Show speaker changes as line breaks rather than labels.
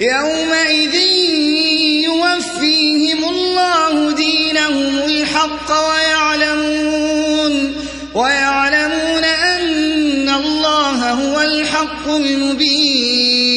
يومئذ يوفيهم الله دينهم الحق ويعلمون ويعلمون أن الله هو الحق المبين.